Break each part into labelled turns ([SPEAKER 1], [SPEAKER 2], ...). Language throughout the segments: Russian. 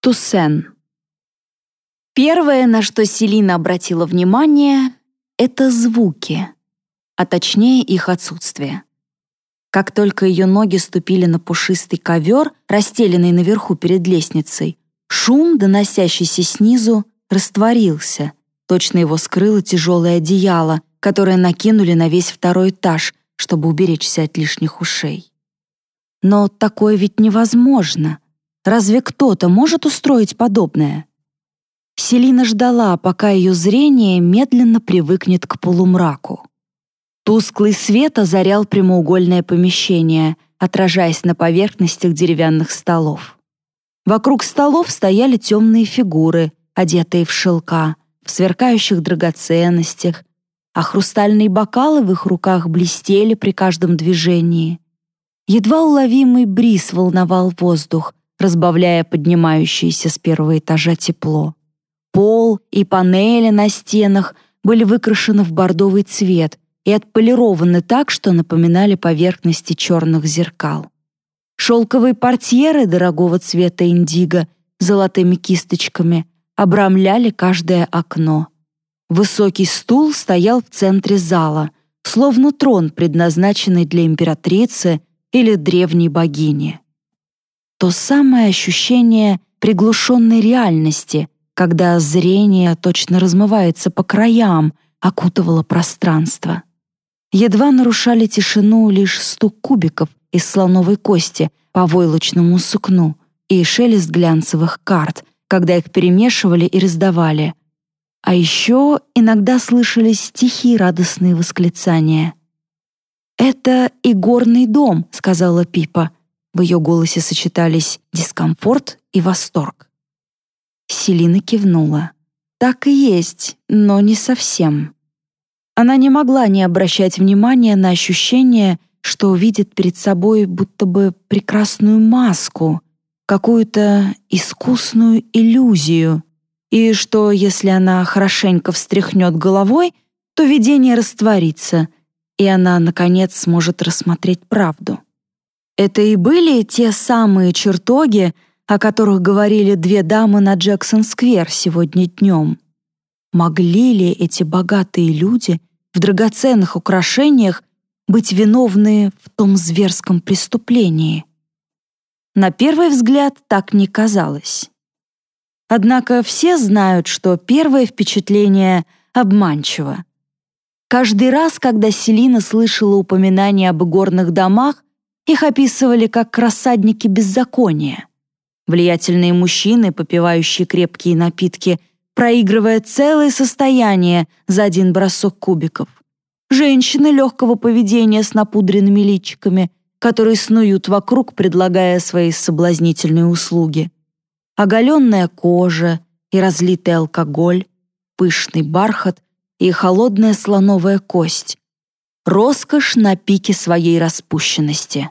[SPEAKER 1] Туссен. Первое, на что Селина обратила внимание, это звуки, а точнее их отсутствие. Как только ее ноги ступили на пушистый ковер, расстеленный наверху перед лестницей, шум, доносящийся снизу, растворился. Точно его скрыло тяжелое одеяло, которое накинули на весь второй этаж, чтобы уберечься от лишних ушей. Но такое ведь невозможно. Разве кто-то может устроить подобное? Селина ждала, пока ее зрение медленно привыкнет к полумраку. Тусклый свет озарял прямоугольное помещение, отражаясь на поверхностях деревянных столов. Вокруг столов стояли темные фигуры, одетые в шелка, в сверкающих драгоценностях, а хрустальные бокалы в их руках блестели при каждом движении. Едва уловимый бриз волновал воздух, разбавляя поднимающееся с первого этажа тепло. Пол и панели на стенах были выкрашены в бордовый цвет и отполированы так, что напоминали поверхности черных зеркал. Шелковые портьеры дорогого цвета индиго золотыми кисточками обрамляли каждое окно. Высокий стул стоял в центре зала, словно трон, предназначенный для императрицы или древней богини. То самое ощущение приглушенной реальности, когда зрение точно размывается по краям, окутывало пространство. Едва нарушали тишину лишь стук кубиков из слоновой кости по войлочному сукну и шелест глянцевых карт, когда их перемешивали и раздавали. А еще иногда слышались стихи радостные восклицания. «Это игорный дом», — сказала Пипа. В ее голосе сочетались дискомфорт и восторг. Селина кивнула. «Так и есть, но не совсем». Она не могла не обращать внимания на ощущение, что увидит перед собой будто бы прекрасную маску, какую-то искусную иллюзию, и что, если она хорошенько встряхнет головой, то видение растворится, и она, наконец, сможет рассмотреть правду. Это и были те самые чертоги, о которых говорили две дамы на Джексон-сквер сегодня днем. Могли ли эти богатые люди в драгоценных украшениях быть виновны в том зверском преступлении? На первый взгляд так не казалось. Однако все знают, что первое впечатление обманчиво. Каждый раз, когда Селина слышала упоминания об игорных домах, их описывали как рассадники беззакония. Влиятельные мужчины, попивающие крепкие напитки, проигрывая целое состояние за один бросок кубиков. Женщины легкого поведения с напудренными личиками, которые снуют вокруг, предлагая свои соблазнительные услуги. Оголенная кожа и разлитый алкоголь, пышный бархат и холодная слоновая кость. Роскошь на пике своей распущенности.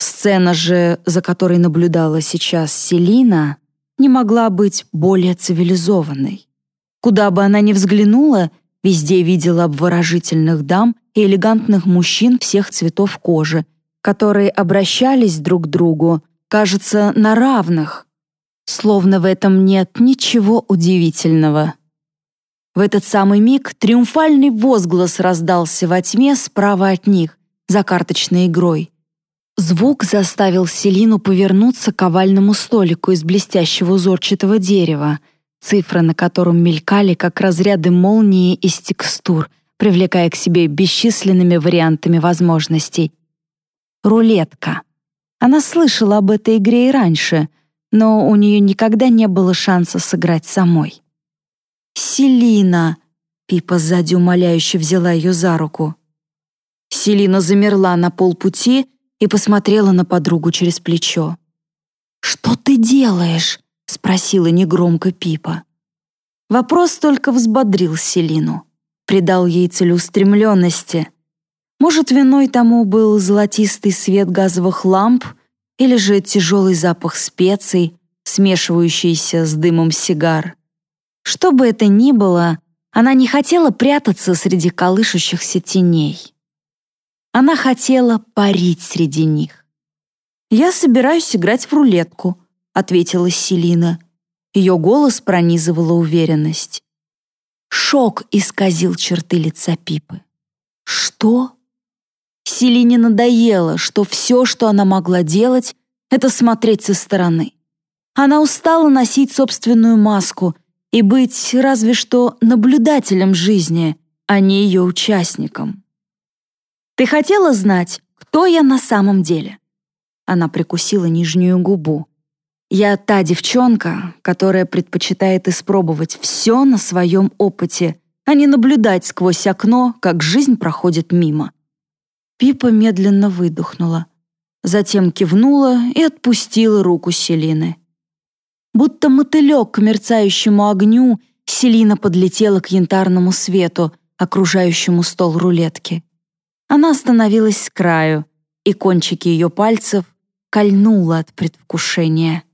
[SPEAKER 1] Сцена же, за которой наблюдала сейчас Селина, не могла быть более цивилизованной. Куда бы она ни взглянула, везде видела обворожительных дам и элегантных мужчин всех цветов кожи, которые обращались друг к другу, кажется, на равных. Словно в этом нет ничего удивительного. В этот самый миг триумфальный возглас раздался во тьме справа от них, за карточной игрой. Звук заставил Селину повернуться к овальному столику из блестящего узорчатого дерева, цифры на котором мелькали, как разряды молнии из текстур — привлекая к себе бесчисленными вариантами возможностей. Рулетка. Она слышала об этой игре и раньше, но у нее никогда не было шанса сыграть самой. «Селина!» — Пипа сзади умоляюще взяла ее за руку. Селина замерла на полпути и посмотрела на подругу через плечо. «Что ты делаешь?» — спросила негромко Пипа. Вопрос только взбодрил Селину придал ей целеустремленности. Может, виной тому был золотистый свет газовых ламп или же тяжелый запах специй, смешивающийся с дымом сигар. Что бы это ни было, она не хотела прятаться среди колышущихся теней. Она хотела парить среди них. «Я собираюсь играть в рулетку», — ответила Селина. Ее голос пронизывала уверенность. Шок исказил черты лица Пипы. «Что?» Селине надоело, что все, что она могла делать, это смотреть со стороны. Она устала носить собственную маску и быть разве что наблюдателем жизни, а не ее участником. «Ты хотела знать, кто я на самом деле?» Она прикусила нижнюю губу. «Я та девчонка, которая предпочитает испробовать все на своем опыте, а не наблюдать сквозь окно, как жизнь проходит мимо». Пипа медленно выдохнула. Затем кивнула и отпустила руку Селины. Будто мотылек к мерцающему огню, Селина подлетела к янтарному свету, окружающему стол рулетки. Она остановилась с краю, и кончики ее пальцев кольнуло от предвкушения.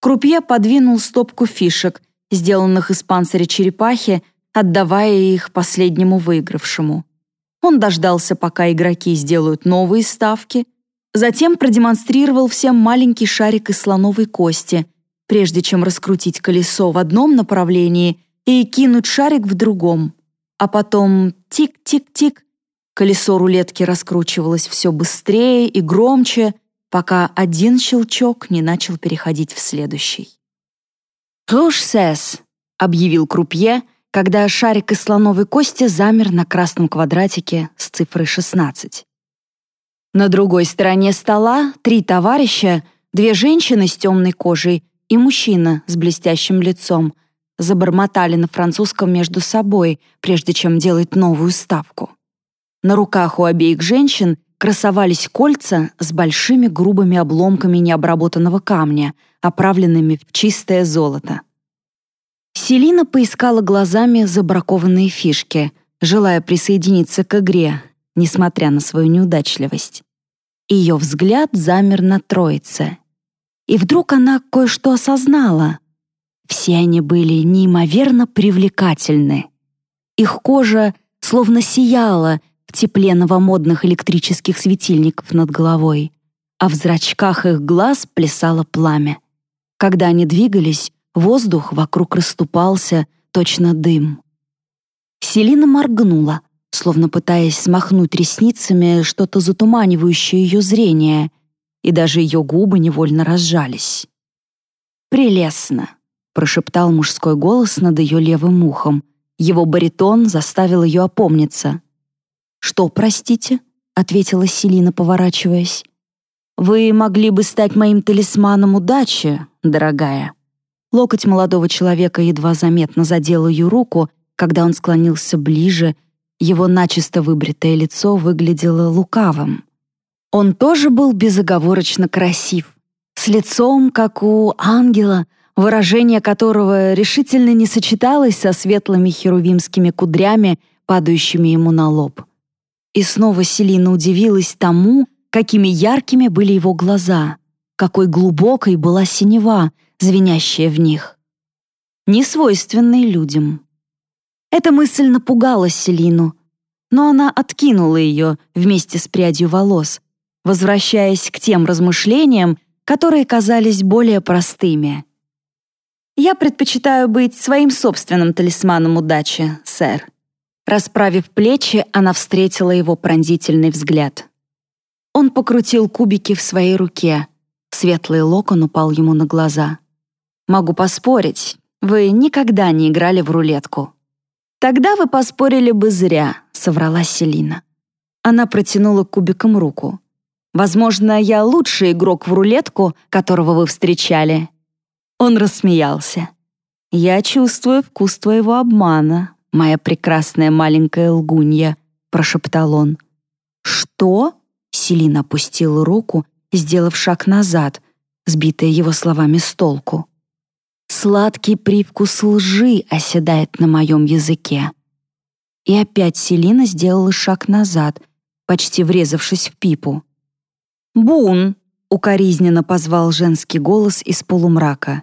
[SPEAKER 1] Крупье подвинул стопку фишек, сделанных из панциря черепахи, отдавая их последнему выигравшему. Он дождался, пока игроки сделают новые ставки, затем продемонстрировал всем маленький шарик из слоновой кости, прежде чем раскрутить колесо в одном направлении и кинуть шарик в другом. А потом тик-тик-тик, Колесо рулетки раскручивалось все быстрее и громче, пока один щелчок не начал переходить в следующий. «Rouge seize», — объявил крупье, когда шарик из слоновой кости замер на красном квадратике с цифрой 16. На другой стороне стола три товарища, две женщины с темной кожей и мужчина с блестящим лицом, забормотали на французском между собой, прежде чем делать новую ставку. На руках у обеих женщин красовались кольца с большими грубыми обломками необработанного камня, оправленными в чистое золото. Селина поискала глазами забракованные фишки, желая присоединиться к игре, несмотря на свою неудачливость. Ее взгляд замер на троице. И вдруг она кое-что осознала. Все они были неимоверно привлекательны. Их кожа словно сияла, в тепле новомодных электрических светильников над головой, а в зрачках их глаз плясало пламя. Когда они двигались, воздух вокруг расступался, точно дым. Селина моргнула, словно пытаясь смахнуть ресницами что-то затуманивающее ее зрение, и даже ее губы невольно разжались. «Прелестно», — прошептал мужской голос над ее левым ухом. Его баритон заставил ее опомниться. «Что, простите?» — ответила Селина, поворачиваясь. «Вы могли бы стать моим талисманом удачи, дорогая». Локоть молодого человека едва заметно задел ее руку, когда он склонился ближе, его начисто выбритое лицо выглядело лукавым. Он тоже был безоговорочно красив, с лицом, как у ангела, выражение которого решительно не сочеталось со светлыми херувимскими кудрями, падающими ему на лоб. И снова Селина удивилась тому, какими яркими были его глаза, какой глубокой была синева, звенящая в них. Несвойственной людям. Эта мысль напугала Селину, но она откинула ее вместе с прядью волос, возвращаясь к тем размышлениям, которые казались более простыми. «Я предпочитаю быть своим собственным талисманом удачи, сэр», Расправив плечи, она встретила его пронзительный взгляд. Он покрутил кубики в своей руке. Светлый локон упал ему на глаза. «Могу поспорить, вы никогда не играли в рулетку». «Тогда вы поспорили бы зря», — соврала Селина. Она протянула кубиком руку. «Возможно, я лучший игрок в рулетку, которого вы встречали». Он рассмеялся. «Я чувствую вкус твоего обмана, моя прекрасная маленькая лгунья», — прошептал он. «Что?» — Селина опустила руку, сделав шаг назад, сбитая его словами с толку. «Сладкий привкус лжи оседает на моем языке». И опять Селина сделала шаг назад, почти врезавшись в Пипу. «Бун!» — укоризненно позвал женский голос из полумрака.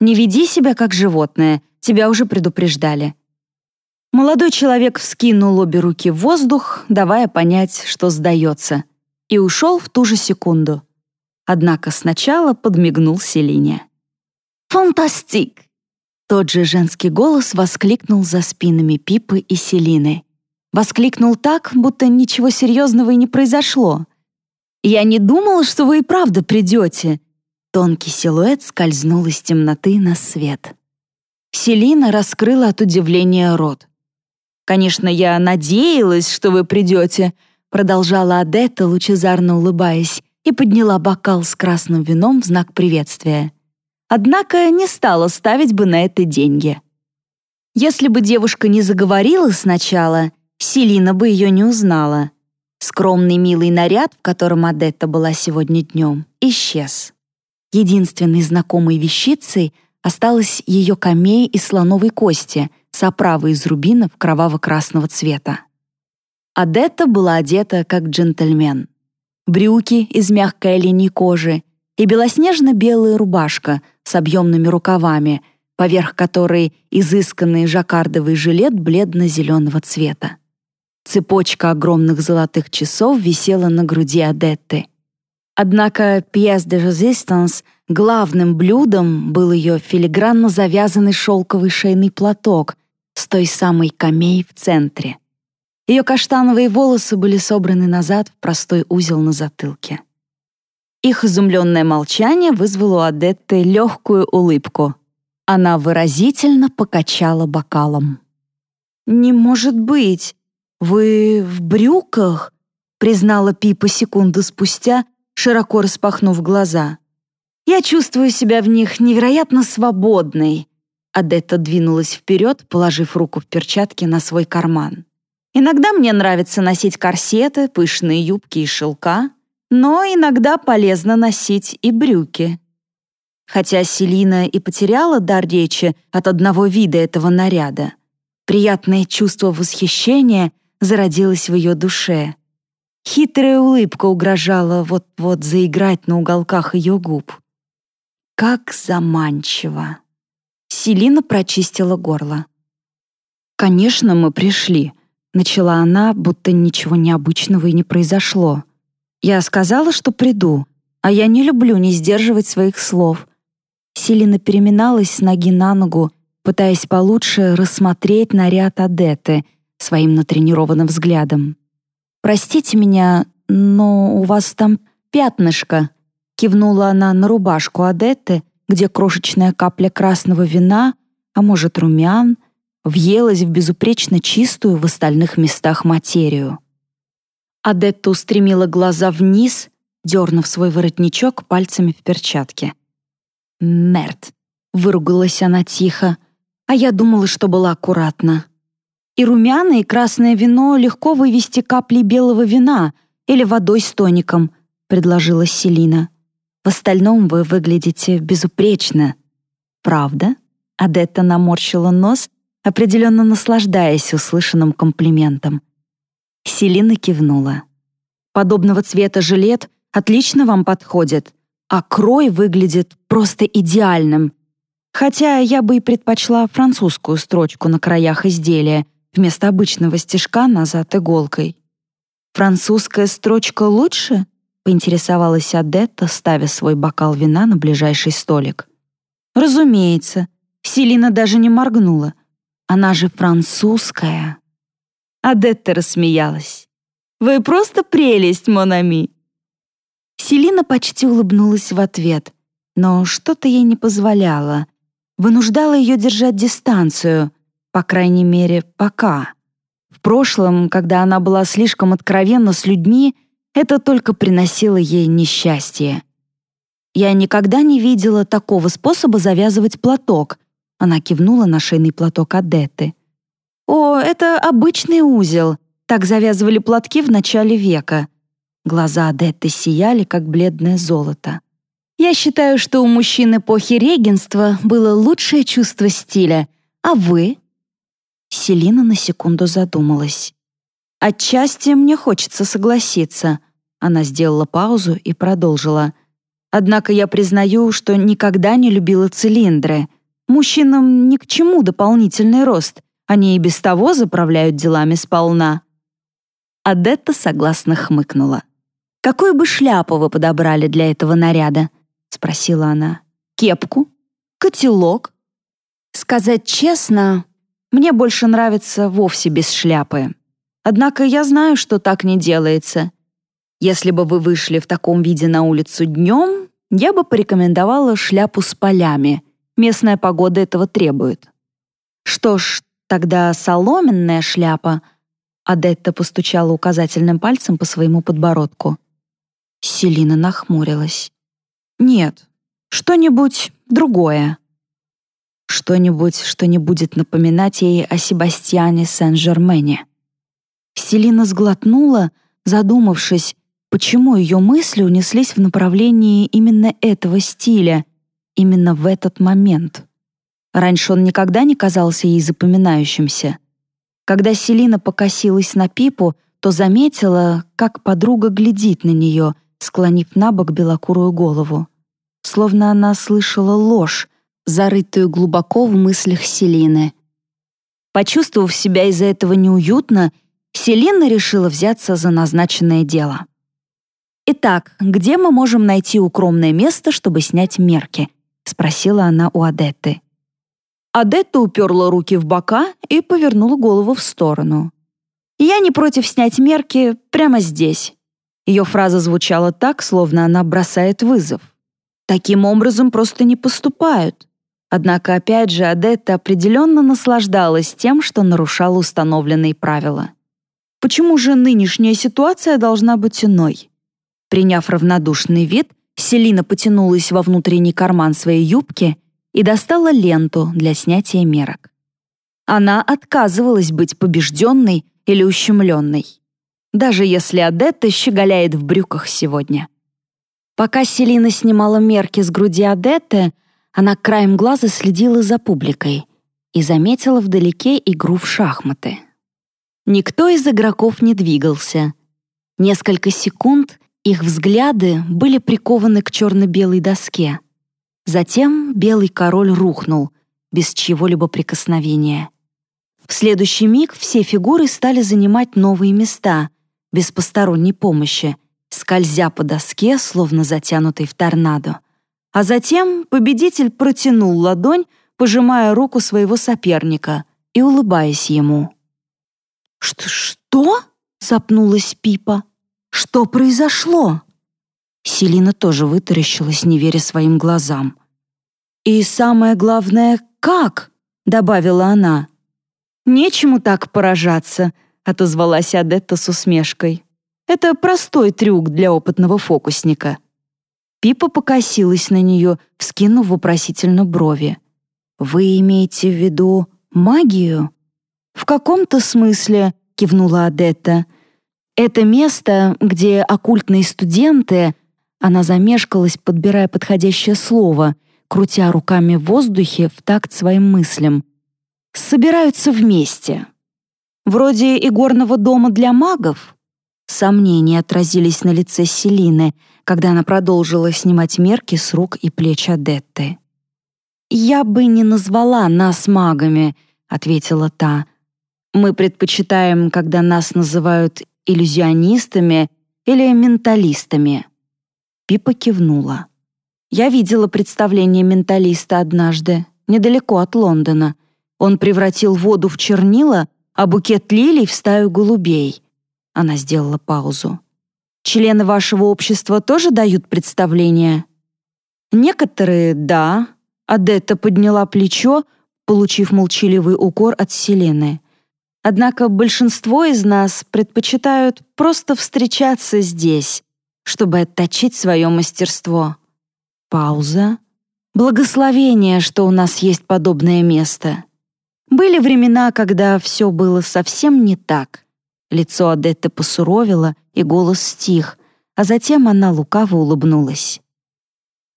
[SPEAKER 1] «Не веди себя как животное, тебя уже предупреждали. Молодой человек вскинул обе руки в воздух, давая понять, что сдается, и ушел в ту же секунду. однако сначала подмигнул Селине. «Фантастик!» Тот же женский голос воскликнул за спинами Пипы и Селины. Воскликнул так, будто ничего серьезного и не произошло. «Я не думала, что вы и правда придете!» Тонкий силуэт скользнул из темноты на свет. Селина раскрыла от удивления рот. «Конечно, я надеялась, что вы придете», продолжала Адетта, лучезарно улыбаясь, и подняла бокал с красным вином в знак приветствия. Однако не стала ставить бы на это деньги. Если бы девушка не заговорила сначала, Селина бы ее не узнала. Скромный милый наряд, в котором Адетта была сегодня днем, исчез. Единственной знакомой вещицей осталась ее камея из слоновой кости с оправой из рубинов кроваво-красного цвета. Адетта была одета как джентльмен. Брюки из мягкой оленей кожи и белоснежно-белая рубашка с объемными рукавами, поверх которой изысканный жаккардовый жилет бледно-зеленого цвета. Цепочка огромных золотых часов висела на груди Адетты. Однако пьес де резистанс главным блюдом был ее филигранно завязанный шелковый шейный платок с той самой камей в центре. Ее каштановые волосы были собраны назад в простой узел на затылке. Их изумленное молчание вызвало у Адетты легкую улыбку. Она выразительно покачала бокалом. «Не может быть! Вы в брюках?» признала Пипа секунду спустя, широко распахнув глаза. «Я чувствую себя в них невероятно свободной». Адетта двинулась вперед, положив руку в перчатки на свой карман. «Иногда мне нравится носить корсеты, пышные юбки и шелка, но иногда полезно носить и брюки. Хотя Селина и потеряла дар речи от одного вида этого наряда, приятное чувство восхищения зародилось в ее душе. Хитрая улыбка угрожала вот-вот заиграть на уголках ее губ. Как заманчиво. Селина прочистила горло. «Конечно, мы пришли», — начала она, будто ничего необычного и не произошло. Я сказала, что приду, а я не люблю не сдерживать своих слов. Селина переминалась с ноги на ногу, пытаясь получше рассмотреть наряд Адеты своим натренированным взглядом. «Простите меня, но у вас там пятнышко», — кивнула она на рубашку Адетты, где крошечная капля красного вина, а может, румян, въелась в безупречно чистую в остальных местах материю. Адетта устремила глаза вниз, дернув свой воротничок пальцами в перчатке. «Мерт!» — выругалась она тихо, а я думала, что была аккуратна. И румяное, и красное вино легко вывести капли белого вина или водой с тоником, предложила Селина. В остальном вы выглядите безупречно. Правда? Адетта наморщила нос, определенно наслаждаясь услышанным комплиментом. Селина кивнула. «Подобного цвета жилет отлично вам подходит, а крой выглядит просто идеальным. Хотя я бы и предпочла французскую строчку на краях изделия вместо обычного стежка назад иголкой». «Французская строчка лучше?» — поинтересовалась Адетта, ставя свой бокал вина на ближайший столик. «Разумеется». Селина даже не моргнула. «Она же французская». Адетта рассмеялась. «Вы просто прелесть, Монами!» Селина почти улыбнулась в ответ, но что-то ей не позволяло. Вынуждало ее держать дистанцию, по крайней мере, пока. В прошлом, когда она была слишком откровенна с людьми, это только приносило ей несчастье. «Я никогда не видела такого способа завязывать платок», она кивнула на шейный платок Адетты. «О, это обычный узел. Так завязывали платки в начале века». Глаза Адетты сияли, как бледное золото. «Я считаю, что у мужчин эпохи регенства было лучшее чувство стиля. А вы?» Селина на секунду задумалась. «Отчасти мне хочется согласиться». Она сделала паузу и продолжила. «Однако я признаю, что никогда не любила цилиндры. Мужчинам ни к чему дополнительный рост. Они и без того заправляют делами сполна». Адетта согласно хмыкнула. «Какую бы шляпу вы подобрали для этого наряда?» — спросила она. «Кепку? Котелок?» «Сказать честно, мне больше нравится вовсе без шляпы. Однако я знаю, что так не делается. Если бы вы вышли в таком виде на улицу днем, я бы порекомендовала шляпу с полями. Местная погода этого требует». «Что ж, тогда соломенная шляпа», Адетта постучала указательным пальцем по своему подбородку. Селина нахмурилась. «Нет, что-нибудь другое». Что-нибудь, что не будет напоминать ей о Себастьяне Сен-Жермене. Селина сглотнула, задумавшись, почему ее мысли унеслись в направлении именно этого стиля, именно в этот момент. Раньше он никогда не казался ей запоминающимся. Когда Селина покосилась на Пипу, то заметила, как подруга глядит на нее, склонив на бок белокурую голову. Словно она слышала ложь, зарытую глубоко в мыслях Селины. Почувствовав себя из-за этого неуютно, Селина решила взяться за назначенное дело. «Итак, где мы можем найти укромное место, чтобы снять мерки?» — спросила она у Адетты. Адетта уперла руки в бока и повернула голову в сторону. «Я не против снять мерки прямо здесь». Ее фраза звучала так, словно она бросает вызов. Таким образом просто не поступают. Однако, опять же, Адетта определенно наслаждалась тем, что нарушала установленные правила. Почему же нынешняя ситуация должна быть иной? Приняв равнодушный вид, Селина потянулась во внутренний карман своей юбки — и достала ленту для снятия мерок. Она отказывалась быть побежденной или ущемленной, даже если Адетта щеголяет в брюках сегодня. Пока Селина снимала мерки с груди Адетты, она краем глаза следила за публикой и заметила вдалеке игру в шахматы. Никто из игроков не двигался. Несколько секунд их взгляды были прикованы к черно-белой доске — Затем белый король рухнул, без чьего-либо прикосновения. В следующий миг все фигуры стали занимать новые места, без посторонней помощи, скользя по доске, словно затянутой в торнадо. А затем победитель протянул ладонь, пожимая руку своего соперника и улыбаясь ему. «Что? что?» — запнулась Пипа. «Что произошло?» Селина тоже вытаращилась, не веря своим глазам. «И самое главное, как?» — добавила она. «Нечему так поражаться», — отозвалась Адетта с усмешкой. «Это простой трюк для опытного фокусника». Пипа покосилась на нее, вскинув вопросительно брови. «Вы имеете в виду магию?» «В каком-то смысле», — кивнула Адетта. «Это место, где оккультные студенты...» Она замешкалась, подбирая подходящее слово — крутя руками в воздухе в такт своим мыслям. «Собираются вместе. Вроде игорного дома для магов?» Сомнения отразились на лице Селины, когда она продолжила снимать мерки с рук и плеч Адетты. «Я бы не назвала нас магами», — ответила та. «Мы предпочитаем, когда нас называют иллюзионистами или менталистами». Пипа кивнула. Я видела представление менталиста однажды, недалеко от Лондона. Он превратил воду в чернила, а букет лилий в стаю голубей. Она сделала паузу. Члены вашего общества тоже дают представления? Некоторые — да. Адетта подняла плечо, получив молчаливый укор от Селены. Однако большинство из нас предпочитают просто встречаться здесь, чтобы отточить свое мастерство. Пауза. Благословение, что у нас есть подобное место. Были времена, когда все было совсем не так. Лицо Адетты посуровило, и голос стих, а затем она лукаво улыбнулась.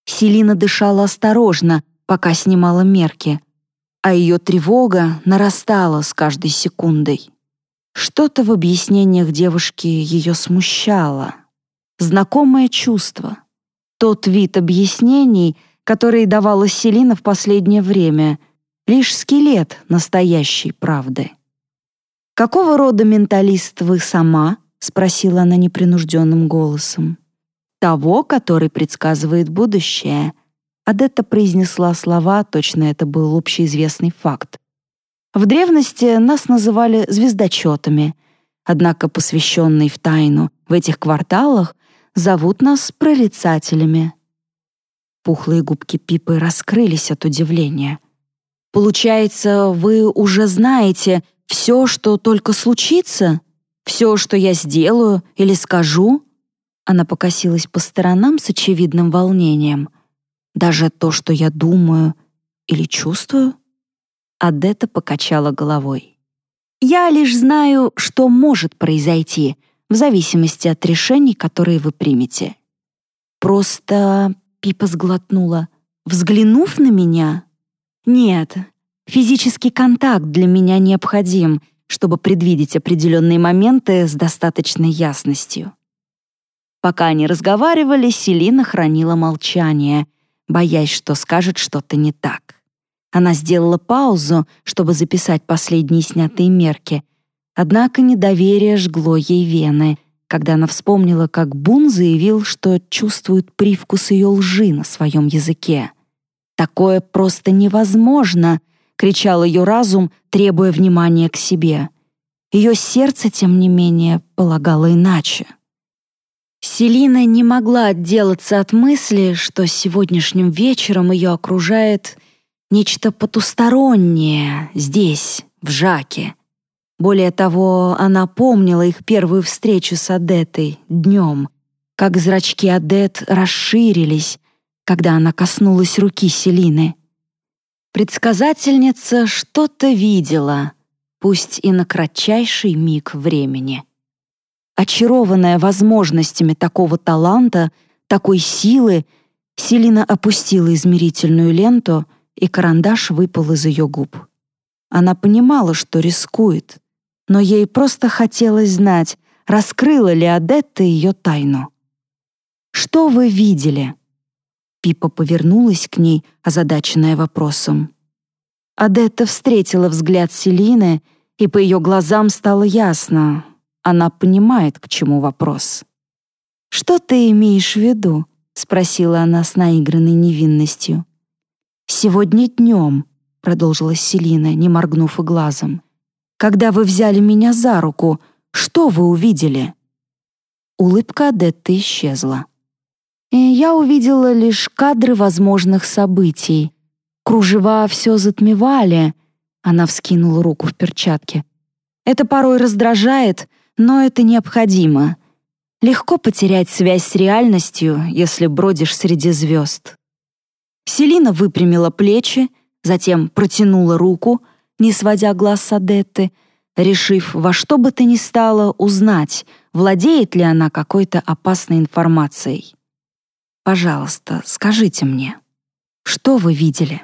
[SPEAKER 1] Селина дышала осторожно, пока снимала мерки, а ее тревога нарастала с каждой секундой. Что-то в объяснениях девушки ее смущало. Знакомое чувство — тот вид объяснений, который давала Селина в последнее время, лишь скелет настоящей правды. «Какого рода менталист вы сама?» спросила она непринужденным голосом. «Того, который предсказывает будущее». Адетта произнесла слова, точно это был общеизвестный факт. В древности нас называли звездочетами, однако посвященные в тайну в этих кварталах зовут нас прорицателями. Пухлые губки Пипы раскрылись от удивления. «Получается, вы уже знаете все, что только случится? Все, что я сделаю или скажу?» Она покосилась по сторонам с очевидным волнением. «Даже то, что я думаю или чувствую?» Адетта покачала головой. «Я лишь знаю, что может произойти, в зависимости от решений, которые вы примете. Просто Пипа сглотнула. «Взглянув на меня?» «Нет, физический контакт для меня необходим, чтобы предвидеть определенные моменты с достаточной ясностью». Пока они разговаривали, Селина хранила молчание, боясь, что скажет что-то не так. Она сделала паузу, чтобы записать последние снятые мерки, однако недоверие жгло ей вены — когда она вспомнила, как Бун заявил, что чувствует привкус ее лжи на своем языке. «Такое просто невозможно!» — кричал ее разум, требуя внимания к себе. Ее сердце, тем не менее, полагало иначе. Селина не могла отделаться от мысли, что сегодняшним вечером ее окружает нечто потустороннее здесь, в Жаке, более того, она помнила их первую встречу с Адетой днем, как зрачки Адет расширились, когда она коснулась руки Селины. Предсказательница что-то видела, пусть и на кратчайший миг времени. Очарованная возможностями такого таланта, такой силы, Селина опустила измерительную ленту, и карандаш выпал из ее губ. Она понимала, что рискует, но ей просто хотелось знать, раскрыла ли Адетта ее тайну. «Что вы видели?» Пипа повернулась к ней, озадаченная вопросом. Адетта встретила взгляд Селины, и по ее глазам стало ясно. Она понимает, к чему вопрос. «Что ты имеешь в виду?» — спросила она с наигранной невинностью. «Сегодня днем», — продолжила Селина, не моргнув и глазом, когда вы взяли меня за руку, что вы увидели?» Улыбка Адетты исчезла. И я увидела лишь кадры возможных событий. Кружева все затмевали. Она вскинула руку в перчатке. Это порой раздражает, но это необходимо. Легко потерять связь с реальностью, если бродишь среди звезд. Селина выпрямила плечи, затем протянула руку, не сводя глаз с Адетты, решив во что бы то ни стало узнать, владеет ли она какой-то опасной информацией. «Пожалуйста, скажите мне, что вы видели?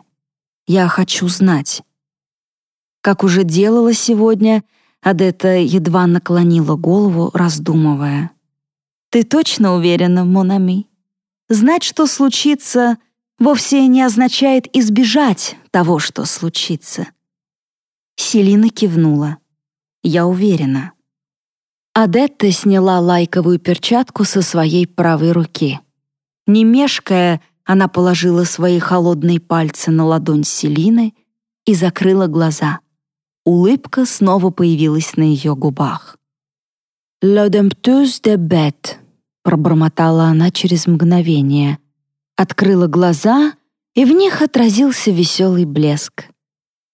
[SPEAKER 1] Я хочу знать». Как уже делала сегодня, Адетта едва наклонила голову, раздумывая. «Ты точно уверена, Монами? Знать, что случится, вовсе не означает избежать того, что случится. Селина кивнула. «Я уверена». Адетта сняла лайковую перчатку со своей правой руки. Не мешкая, она положила свои холодные пальцы на ладонь Селины и закрыла глаза. Улыбка снова появилась на ее губах. «Le de bête», — пробормотала она через мгновение. Открыла глаза, и в них отразился веселый блеск.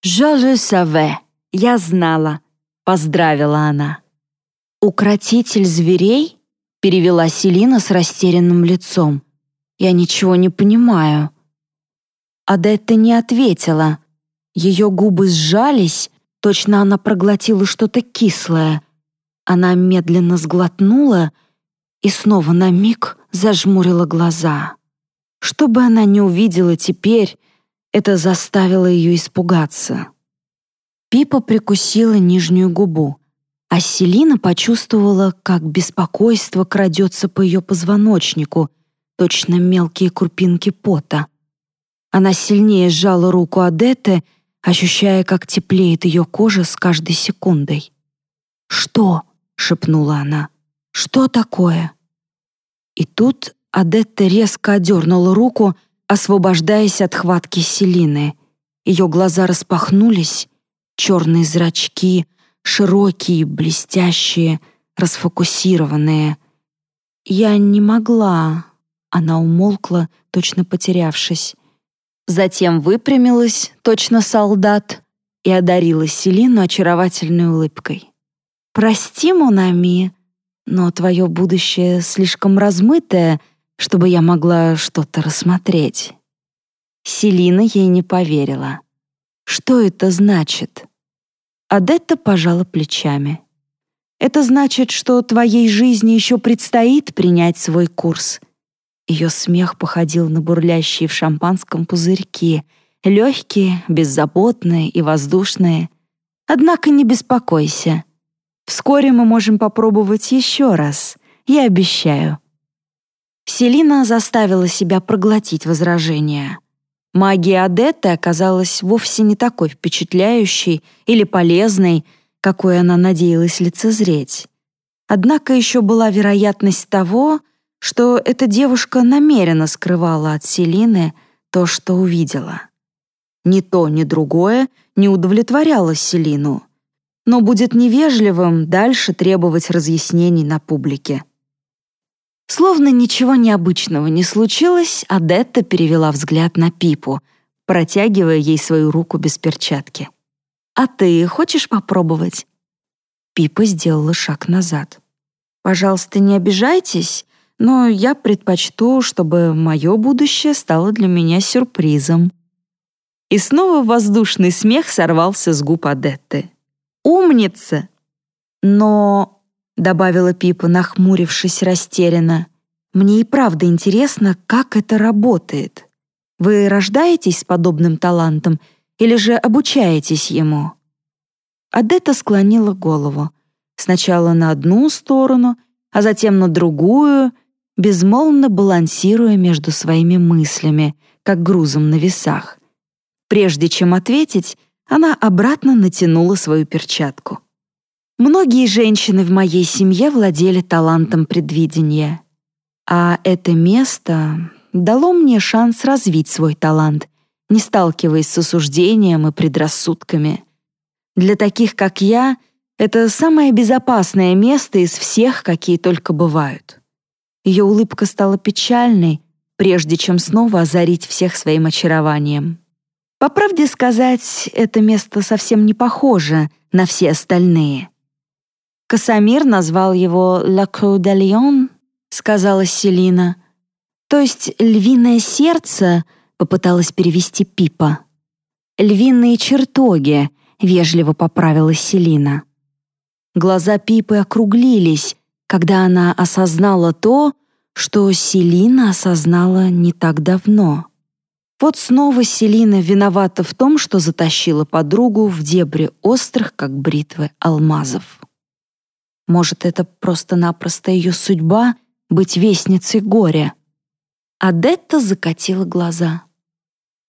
[SPEAKER 1] «Je le savais», я знала, поздравила она. «Укротитель зверей?» — перевела Селина с растерянным лицом. «Я ничего не понимаю». Адетта не ответила. Ее губы сжались, точно она проглотила что-то кислое. Она медленно сглотнула и снова на миг зажмурила глаза. Что бы она ни увидела теперь, это заставило ее испугаться. Пипа прикусила нижнюю губу, а Селина почувствовала, как беспокойство крадется по ее позвоночнику, точно мелкие крупинки пота. Она сильнее сжала руку Адетты, ощущая, как теплеет ее кожа с каждой секундой. «Что?» — шепнула она. Что такое?» И тут Адетта резко одернула руку, освобождаясь от хватки Селины. Ее глаза распахнулись, черные зрачки, широкие, блестящие, расфокусированные. «Я не могла», — она умолкла, точно потерявшись. Затем выпрямилась, точно солдат, и одарила Селину очаровательной улыбкой. «Прости, Монами, но твое будущее слишком размытое, чтобы я могла что-то рассмотреть». Селина ей не поверила. «Что это значит?» Адетта пожала плечами. «Это значит, что твоей жизни еще предстоит принять свой курс». Ее смех походил на бурлящие в шампанском пузырьки, легкие, беззаботные и воздушные. Однако не беспокойся. Вскоре мы можем попробовать еще раз, я обещаю. Селина заставила себя проглотить возражения. Магия Адетты оказалась вовсе не такой впечатляющей или полезной, какой она надеялась лицезреть. Однако еще была вероятность того, что эта девушка намеренно скрывала от Селины то, что увидела. Ни то, ни другое не удовлетворяло Селину, но будет невежливым дальше требовать разъяснений на публике. Словно ничего необычного не случилось, Адетта перевела взгляд на Пипу, протягивая ей свою руку без перчатки. «А ты хочешь попробовать?» Пипа сделала шаг назад. «Пожалуйста, не обижайтесь, но я предпочту, чтобы мое будущее стало для меня сюрпризом». И снова воздушный смех сорвался с губ Адетты. «Умница!» «Но — добавила Пипа, нахмурившись растерянно. «Мне и правда интересно, как это работает. Вы рождаетесь с подобным талантом или же обучаетесь ему?» Адетта склонила голову. Сначала на одну сторону, а затем на другую, безмолвно балансируя между своими мыслями, как грузом на весах. Прежде чем ответить, она обратно натянула свою перчатку. Многие женщины в моей семье владели талантом предвидения. А это место дало мне шанс развить свой талант, не сталкиваясь с осуждением и предрассудками. Для таких, как я, это самое безопасное место из всех, какие только бывают. Ее улыбка стала печальной, прежде чем снова озарить всех своим очарованием. По правде сказать, это место совсем не похоже на все остальные. Касамир назвал его «Ла Кроу сказала Селина. То есть «львиное сердце», — попыталась перевести Пипа. «Львиные чертоги», — вежливо поправила Селина. Глаза Пипы округлились, когда она осознала то, что Селина осознала не так давно. Вот снова Селина виновата в том, что затащила подругу в дебри острых, как бритвы, алмазов. Может, это просто-напросто ее судьба — быть вестницей горя? Адетта закатила глаза.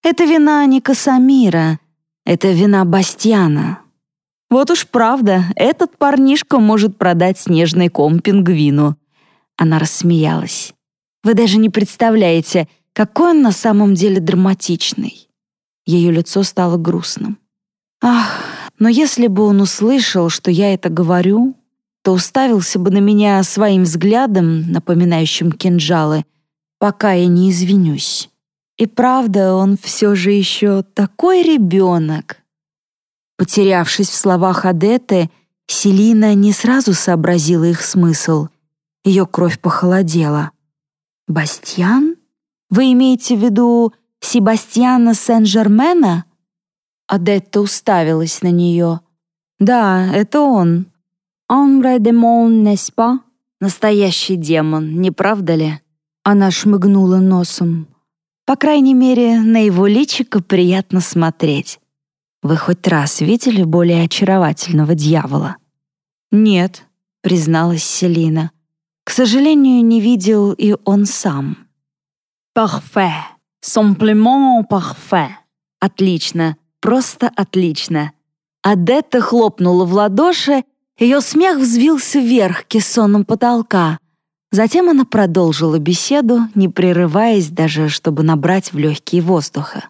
[SPEAKER 1] «Это вина не Касамира, это вина Бастьяна. Вот уж правда, этот парнишка может продать снежный ком пингвину». Она рассмеялась. «Вы даже не представляете, какой он на самом деле драматичный». Ее лицо стало грустным. «Ах, но если бы он услышал, что я это говорю, то уставился бы на меня своим взглядом, напоминающим кинжалы, пока я не извинюсь. И правда, он все же еще такой ребенок. Потерявшись в словах Адеты, Селина не сразу сообразила их смысл. Ее кровь похолодела. «Бастьян? Вы имеете в виду Себастьяна Сен-Жермена?» Адетта уставилась на нее. «Да, это он. «Омбре демон, неспа?» Настоящий демон, не правда ли? Она шмыгнула носом. По крайней мере, на его личико приятно смотреть. Вы хоть раз видели более очаровательного дьявола? Нет, призналась Селина. К сожалению, не видел и он сам. Парфе. Сомплемон парфе. Отлично, просто отлично. Адетта хлопнула в ладоши, ее смех взвился вверх кессоном потолка. Затем она продолжила беседу, не прерываясь даже, чтобы набрать в легкие воздуха.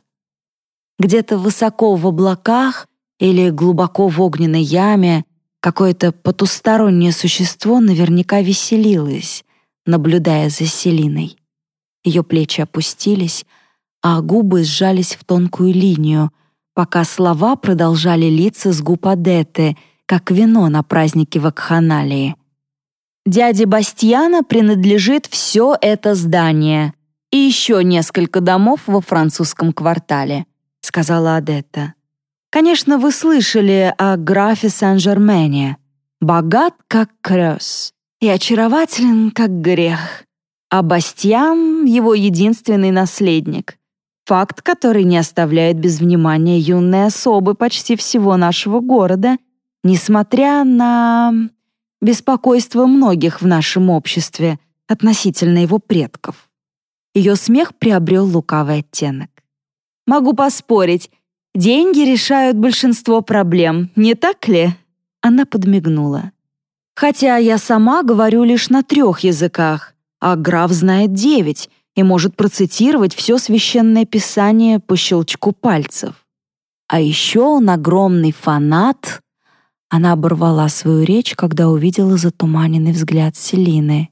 [SPEAKER 1] Где-то высоко в облаках или глубоко в огненной яме какое-то потустороннее существо наверняка веселилось, наблюдая за Селиной. Ее плечи опустились, а губы сжались в тонкую линию, пока слова продолжали литься с губ Адетты, как вино на празднике Вакханалии. «Дяде Бастьяна принадлежит все это здание и еще несколько домов во французском квартале», сказала Адетта. «Конечно, вы слышали о графе Сен-Жермене. Богат, как крёс, и очарователен, как грех. А Бастьян — его единственный наследник. Факт, который не оставляет без внимания юной особы почти всего нашего города, несмотря на беспокойство многих в нашем обществе относительно его предков. Ее смех приобрел лукавый оттенок. «Могу поспорить, деньги решают большинство проблем, не так ли?» Она подмигнула. «Хотя я сама говорю лишь на трех языках, а граф знает девять — и может процитировать все священное писание по щелчку пальцев. А еще он огромный фанат. Она оборвала свою речь, когда увидела затуманенный взгляд Селины.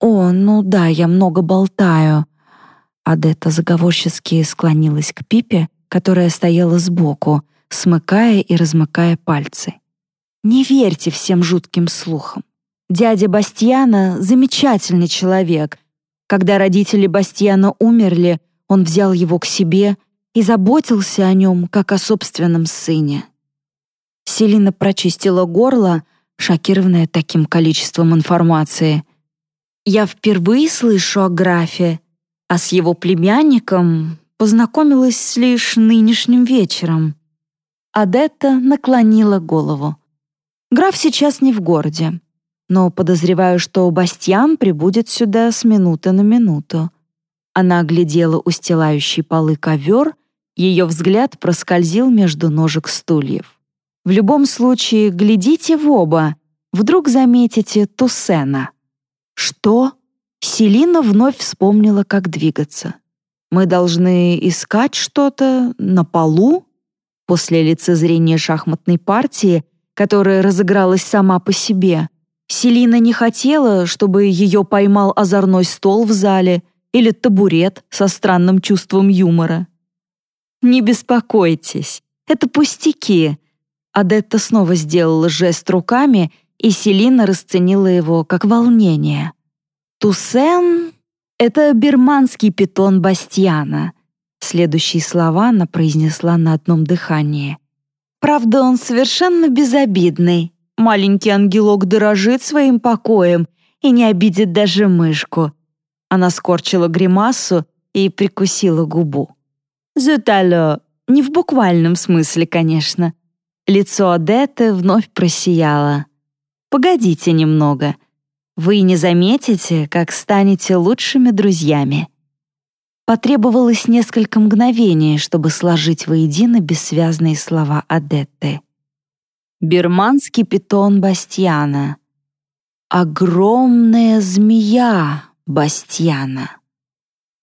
[SPEAKER 1] «О, ну да, я много болтаю». Адетта заговорчески склонилась к Пипе, которая стояла сбоку, смыкая и размыкая пальцы. «Не верьте всем жутким слухам. Дядя Бастьяна — замечательный человек, когда родители Бастьяна умерли, он взял его к себе и заботился о нем, как о собственном сыне. Селина прочистила горло, шокированная таким количеством информации. «Я впервые слышу о графе, а с его племянником познакомилась лишь нынешним вечером». Адетта наклонила голову. «Граф сейчас не в городе но подозреваю, что Бастьян прибудет сюда с минуты на минуту. Она оглядела устилающий полы ковер, ее взгляд проскользил между ножек стульев. В любом случае, глядите в оба, вдруг заметите Туссена. Что? Селина вновь вспомнила, как двигаться. Мы должны искать что-то на полу? После лицезрения шахматной партии, которая разыгралась сама по себе, Селина не хотела, чтобы ее поймал озорной стол в зале или табурет со странным чувством юмора. «Не беспокойтесь, это пустяки». Адетта снова сделала жест руками, и Селина расценила его как волнение. «Туссен — это бирманский питон Бастьяна». Следующие слова она произнесла на одном дыхании. «Правда, он совершенно безобидный, Маленький ангелок дорожит своим покоем и не обидит даже мышку. Она скорчила гримасу и прикусила губу. «Зюталё» не в буквальном смысле, конечно. Лицо Адетты вновь просияло. «Погодите немного. Вы не заметите, как станете лучшими друзьями». Потребовалось несколько мгновений, чтобы сложить воедино бессвязные слова Адетты. Бирманский питон Бастьяна. Огромная змея Бастьяна.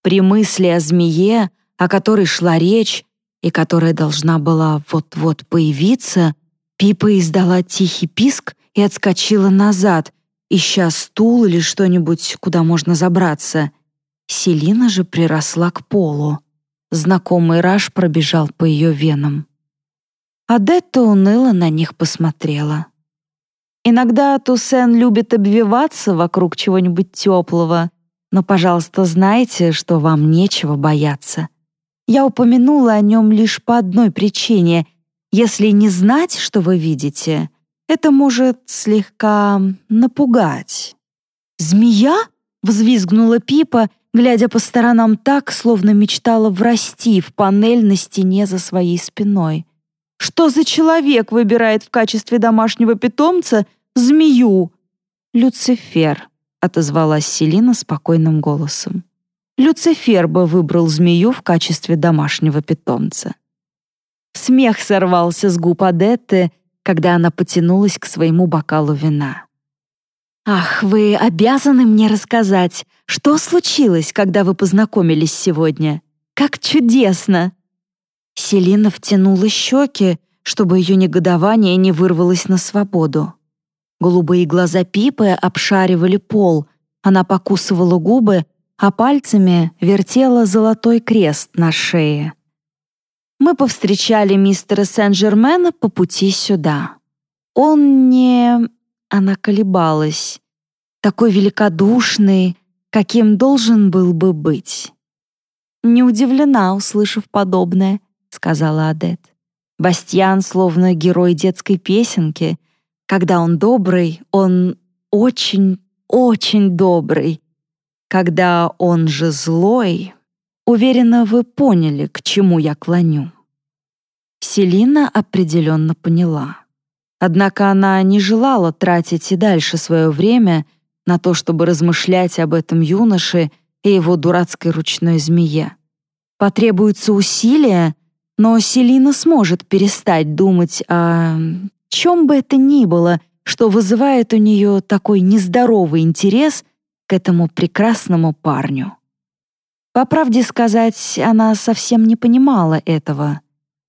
[SPEAKER 1] При мысли о змее, о которой шла речь и которая должна была вот-вот появиться, Пипа издала тихий писк и отскочила назад, ища стул или что-нибудь, куда можно забраться. Селина же приросла к полу. Знакомый раж пробежал по ее венам. Адетта уныло на них посмотрела. Иногда Туссен любит обвиваться вокруг чего-нибудь теплого, но, пожалуйста, знайте, что вам нечего бояться. Я упомянула о нем лишь по одной причине. Если не знать, что вы видите, это может слегка напугать. «Змея?» — взвизгнула Пипа, глядя по сторонам так, словно мечтала врасти в панель на стене за своей спиной. Что за человек выбирает в качестве домашнего питомца змею? Люцифер, отозвалась Селина спокойным голосом. Люцифер бы выбрал змею в качестве домашнего питомца. Смех сорвался с губ Адетты, когда она потянулась к своему бокалу вина. «Ах, вы обязаны мне рассказать, что случилось, когда вы познакомились сегодня? Как чудесно!» Селина втянула щеки, чтобы ее негодование не вырвалось на свободу. Голубые глаза Пипы обшаривали пол, она покусывала губы, а пальцами вертела золотой крест на шее. Мы повстречали мистера Сен-Жермена по пути сюда. Он не... Она колебалась. Такой великодушный, каким должен был бы быть. «Не удивлена, услышав подобное», — сказала Адет. Бастьян словно герой детской песенки. Когда он добрый, он очень, очень добрый. Когда он же злой, уверена, вы поняли, к чему я клоню. Селина определенно поняла. Однако она не желала тратить и дальше свое время на то, чтобы размышлять об этом юноше и его дурацкой ручной змее. Потребуются усилия, но Селина сможет перестать думать о чем бы это ни было, что вызывает у нее такой нездоровый интерес к этому прекрасному парню. По правде сказать, она совсем не понимала этого.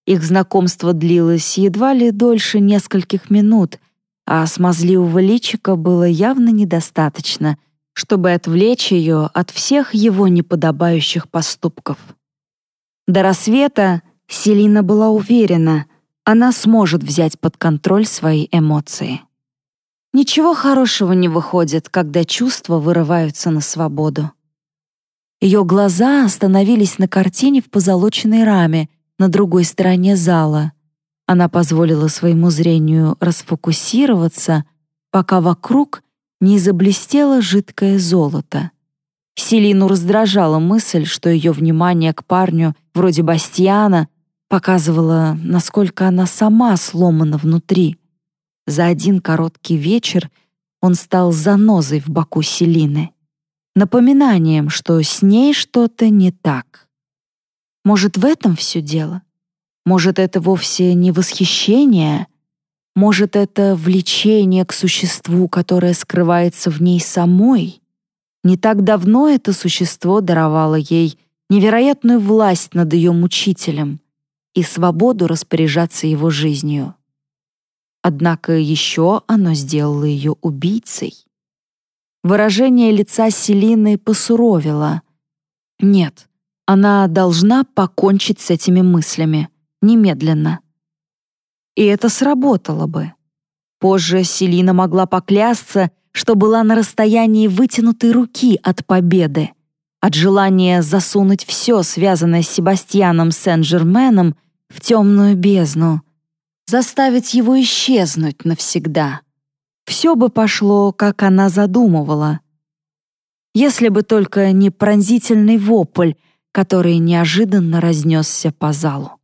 [SPEAKER 1] Их знакомство длилось едва ли дольше нескольких минут, а смазливого личика было явно недостаточно, чтобы отвлечь ее от всех его неподобающих поступков. До рассвета Селина была уверена, она сможет взять под контроль свои эмоции. Ничего хорошего не выходит, когда чувства вырываются на свободу. Ее глаза остановились на картине в позолоченной раме на другой стороне зала. Она позволила своему зрению расфокусироваться, пока вокруг не заблестело жидкое золото. Селину раздражала мысль, что ее внимание к парню вроде Бастиана показывала, насколько она сама сломана внутри. За один короткий вечер он стал занозой в боку Селины, напоминанием, что с ней что-то не так. Может, в этом все дело? Может, это вовсе не восхищение? Может, это влечение к существу, которое скрывается в ней самой? Не так давно это существо даровало ей невероятную власть над ее мучителем — и свободу распоряжаться его жизнью. Однако еще оно сделало ее убийцей. Выражение лица Селины посуровило. Нет, она должна покончить с этими мыслями, немедленно. И это сработало бы. Позже Селина могла поклясться, что была на расстоянии вытянутой руки от победы, от желания засунуть все, связанное с Себастьяном Сен-Жерменом, в темную бездну, заставить его исчезнуть навсегда. Все бы пошло, как она задумывала. Если бы только не пронзительный вопль, который неожиданно разнесся по залу.